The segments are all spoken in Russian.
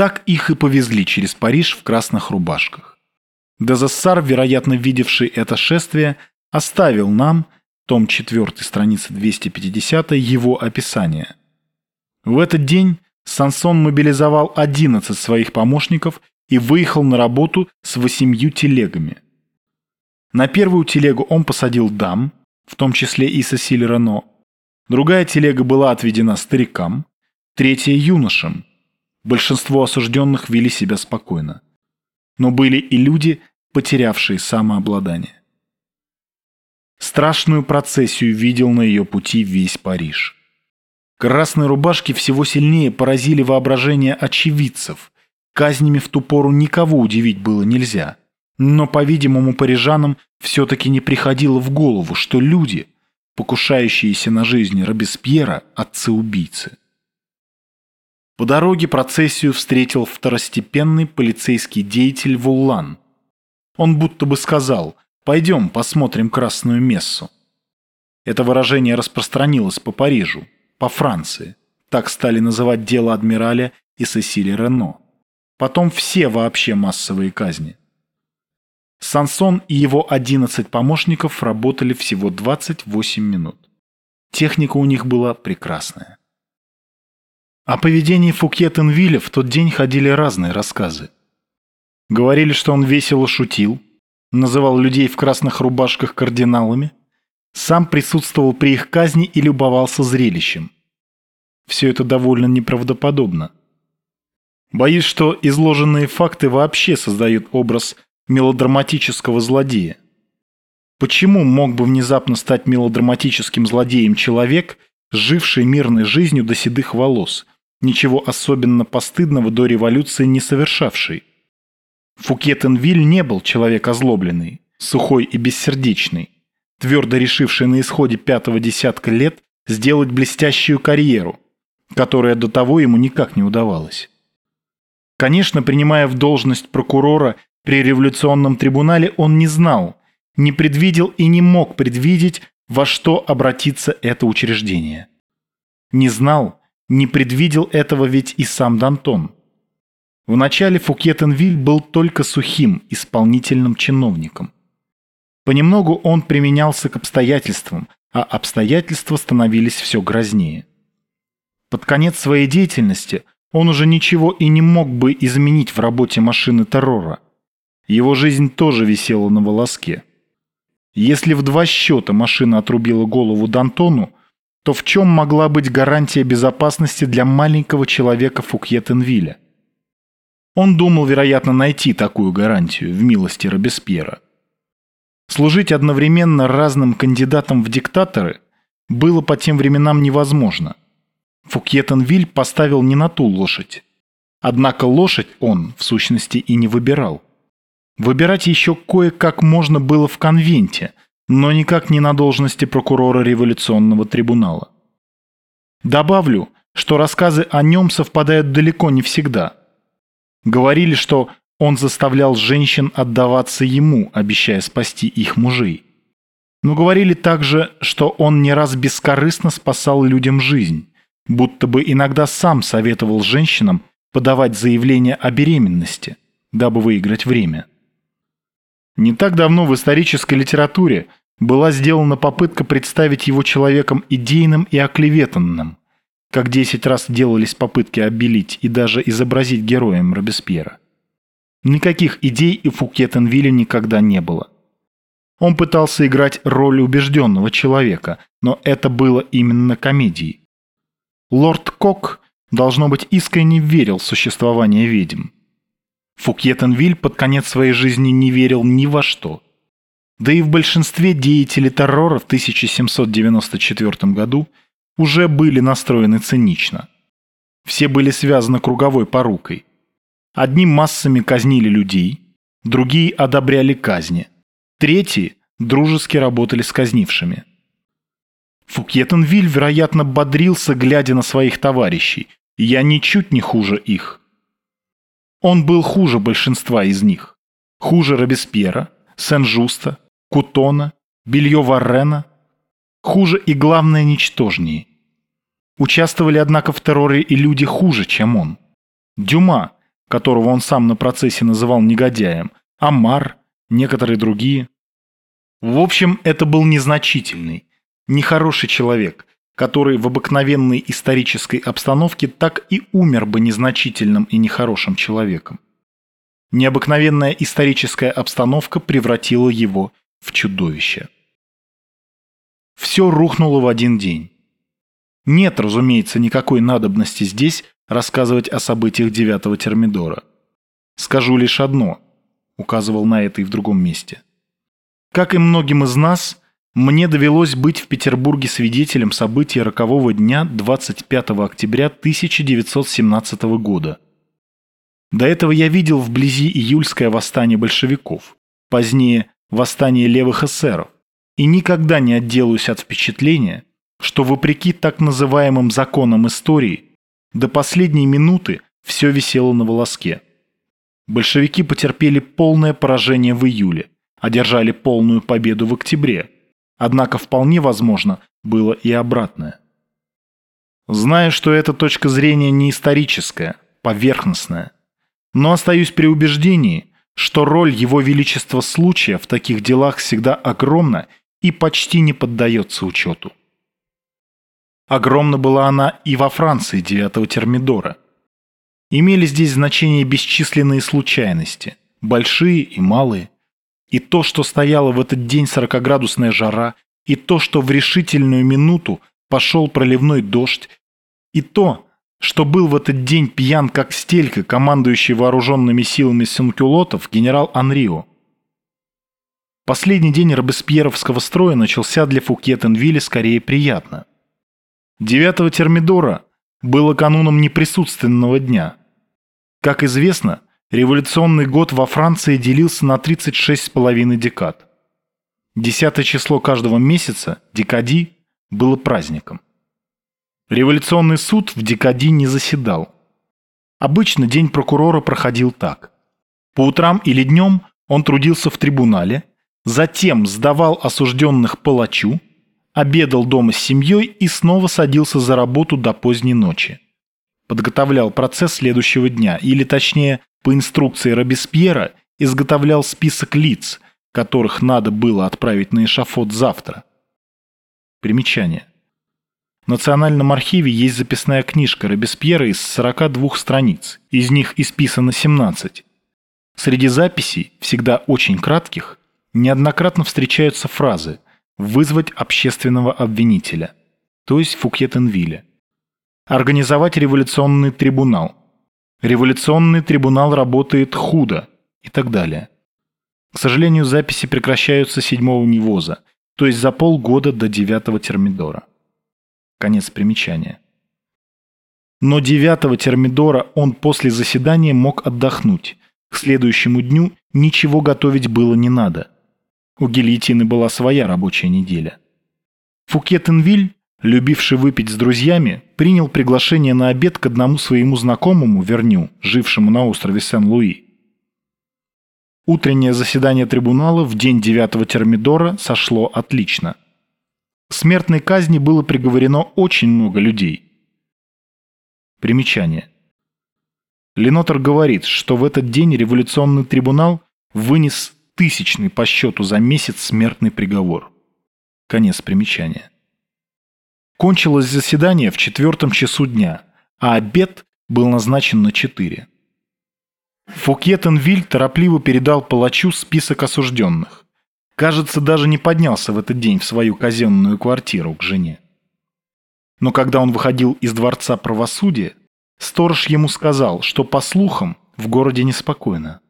Так их и повезли через Париж в красных рубашках. Дезессар, вероятно видевший это шествие, оставил нам, том 4, страница 250, его описание. В этот день Сансон мобилизовал 11 своих помощников и выехал на работу с восемью телегами. На первую телегу он посадил дам, в том числе и Сесиль Рено. Другая телега была отведена старикам, третья – юношам. Большинство осужденных вели себя спокойно. Но были и люди, потерявшие самообладание. Страшную процессию видел на ее пути весь Париж. Красные рубашки всего сильнее поразили воображение очевидцев. Казнями в ту пору никого удивить было нельзя. Но, по-видимому, парижанам все-таки не приходило в голову, что люди, покушающиеся на жизнь Робеспьера, отцы-убийцы. По дороге процессию встретил второстепенный полицейский деятель Вуллан. Он будто бы сказал «Пойдем посмотрим Красную Мессу». Это выражение распространилось по Парижу, по Франции. Так стали называть дело адмираля и Сесили Рено. Потом все вообще массовые казни. Сансон и его 11 помощников работали всего 28 минут. Техника у них была прекрасная. О поведении Фукье Тенвилля в тот день ходили разные рассказы. Говорили, что он весело шутил, называл людей в красных рубашках кардиналами, сам присутствовал при их казни и любовался зрелищем. Все это довольно неправдоподобно. Боюсь, что изложенные факты вообще создают образ мелодраматического злодея. Почему мог бы внезапно стать мелодраматическим злодеем человек, живший мирной жизнью до седых волос, ничего особенно постыдного до революции не совершавший? Фукетенвиль не был человек озлобленный, сухой и бессердечный, твердо решивший на исходе пятого десятка лет сделать блестящую карьеру, которая до того ему никак не удавалась. Конечно, принимая в должность прокурора при революционном трибунале, он не знал, не предвидел и не мог предвидеть, во что обратится это учреждение. Не знал, не предвидел этого ведь и сам Дантон. Вначале Фукетенвиль был только сухим, исполнительным чиновником. Понемногу он применялся к обстоятельствам, а обстоятельства становились все грознее. Под конец своей деятельности он уже ничего и не мог бы изменить в работе машины террора. Его жизнь тоже висела на волоске. Если в два счета машина отрубила голову Д'Антону, то в чем могла быть гарантия безопасности для маленького человека Фукьетенвиля? Он думал, вероятно, найти такую гарантию в милости Робеспьера. Служить одновременно разным кандидатам в диктаторы было по тем временам невозможно. Фукьетенвиль поставил не на ту лошадь. Однако лошадь он, в сущности, и не выбирал. Выбирать еще кое-как можно было в конвенте, но никак не на должности прокурора революционного трибунала. Добавлю, что рассказы о нем совпадают далеко не всегда. Говорили, что он заставлял женщин отдаваться ему, обещая спасти их мужей. Но говорили также, что он не раз бескорыстно спасал людям жизнь будто бы иногда сам советовал женщинам подавать заявление о беременности, дабы выиграть время. Не так давно в исторической литературе была сделана попытка представить его человеком идейным и оклеветанным, как десять раз делались попытки обелить и даже изобразить героем Робеспьера. Никаких идей у Фукетенвилля никогда не было. Он пытался играть роль убежденного человека, но это было именно комедией. Лорд Кок, должно быть, искренне верил в существование ведьм. Фукьетенвиль под конец своей жизни не верил ни во что. Да и в большинстве деятелей террора в 1794 году уже были настроены цинично. Все были связаны круговой порукой. Одни массами казнили людей, другие одобряли казни, третьи дружески работали с казнившими – Фукьетенвиль, вероятно, бодрился, глядя на своих товарищей. Я ничуть не хуже их. Он был хуже большинства из них. Хуже Робеспьера, Сен-Жуста, Кутона, Белье Варрена. Хуже и, главное, ничтожнее. Участвовали, однако, в терроре и люди хуже, чем он. Дюма, которого он сам на процессе называл негодяем, Амар, некоторые другие. В общем, это был незначительный, нехороший человек, который в обыкновенной исторической обстановке так и умер бы незначительным и нехорошим человеком. Необыкновенная историческая обстановка превратила его в чудовище. Все рухнуло в один день. Нет, разумеется, никакой надобности здесь рассказывать о событиях девятого Термидора. Скажу лишь одно, указывал на это и в другом месте. Как и многим из нас, мне довелось быть в Петербурге свидетелем событий рокового дня 25 октября 1917 года. До этого я видел вблизи июльское восстание большевиков, позднее восстание левых эсеров, и никогда не отделаюсь от впечатления, что вопреки так называемым законам истории, до последней минуты все висело на волоске. Большевики потерпели полное поражение в июле, одержали полную победу в октябре – Однако вполне возможно было и обратное. Знаю, что эта точка зрения не историческая, поверхностная, но остаюсь при убеждении, что роль Его Величества случая в таких делах всегда огромна и почти не поддается учету. Огромна была она и во Франции девятого Термидора. Имели здесь значение бесчисленные случайности, большие и малые, и то, что стояло в этот день сорокоградусная жара, и то, что в решительную минуту пошел проливной дождь, и то, что был в этот день пьян как стелька, командующий вооруженными силами синкюлотов генерал Анрио. Последний день робеспьеровского строя начался для Фукьетенвилля скорее приятно. 9 Термидора было кануном неприсутственного дня. Как известно, Революционный год во Франции делился на 36,5 декад. Десятое число каждого месяца, декади, было праздником. Революционный суд в декади не заседал. Обычно день прокурора проходил так. По утрам или днем он трудился в трибунале, затем сдавал осужденных палачу, обедал дома с семьей и снова садился за работу до поздней ночи. Подготовлял процесс следующего дня, или точнее по инструкции Робеспьера изготовлял список лиц, которых надо было отправить на эшафот завтра. Примечание. Национальном архиве есть записная книжка Робеспьера из 42 страниц, из них исписано 17. Среди записей, всегда очень кратких, неоднократно встречаются фразы «вызвать общественного обвинителя», то есть Фукьетенвилля, «организовать революционный трибунал», Революционный трибунал работает худо и так далее. К сожалению, записи прекращаются 7 Невоза, то есть за полгода до 9 Термидора. Конец примечания. Но 9 Термидора он после заседания мог отдохнуть. К следующему дню ничего готовить было не надо. У гильотины была своя рабочая неделя. Фукетенвиль любивший выпить с друзьями, принял приглашение на обед к одному своему знакомому Верню, жившему на острове Сен-Луи. Утреннее заседание трибунала в день 9 Термидора сошло отлично. Смертной казни было приговорено очень много людей. Примечание. Ленотер говорит, что в этот день революционный трибунал вынес тысячный по счету за месяц смертный приговор. Конец примечания. Кончилось заседание в четвертом часу дня, а обед был назначен на четыре. Фукьетенвиль торопливо передал палачу список осужденных. Кажется, даже не поднялся в этот день в свою казенную квартиру к жене. Но когда он выходил из дворца правосудия, сторож ему сказал, что, по слухам, в городе неспокойно.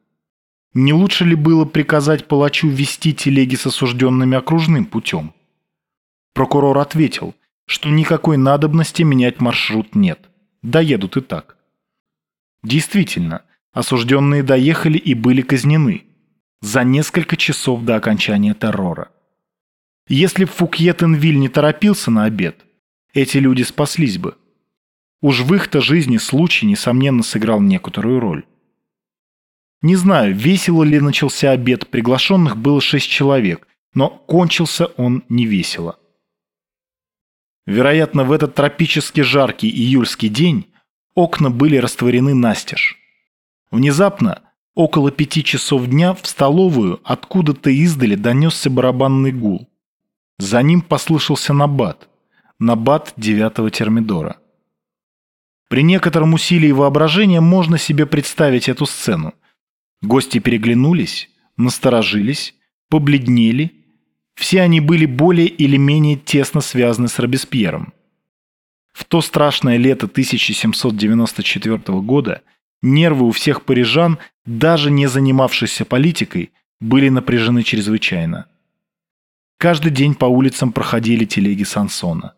Не лучше ли было приказать палачу вести телеги с осужденными окружным путем? Прокурор ответил, что никакой надобности менять маршрут нет. Доедут и так. Действительно, осужденные доехали и были казнены за несколько часов до окончания террора. Если Фукьетенвиль не торопился на обед, эти люди спаслись бы. Уж в их-то жизни случай, несомненно, сыграл некоторую роль. Не знаю, весело ли начался обед, приглашенных было шесть человек, но кончился он невесело. Вероятно, в этот тропически жаркий июльский день окна были растворены настежь. Внезапно, около пяти часов дня, в столовую откуда-то издали донесся барабанный гул. За ним послышался набат. Набат девятого термидора. При некотором усилии воображения можно себе представить эту сцену. Гости переглянулись, насторожились, побледнели. Все они были более или менее тесно связаны с Робеспьером. В то страшное лето 1794 года нервы у всех парижан, даже не занимавшихся политикой, были напряжены чрезвычайно. Каждый день по улицам проходили телеги Сансона.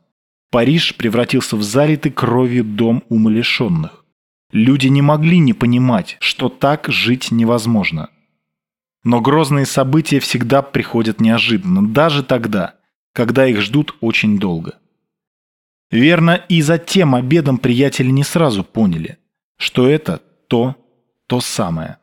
Париж превратился в залитый кровью дом умалишенных. Люди не могли не понимать, что так жить невозможно. Но грозные события всегда приходят неожиданно, даже тогда, когда их ждут очень долго. Верно, и за тем обедом приятели не сразу поняли, что это то, то самое.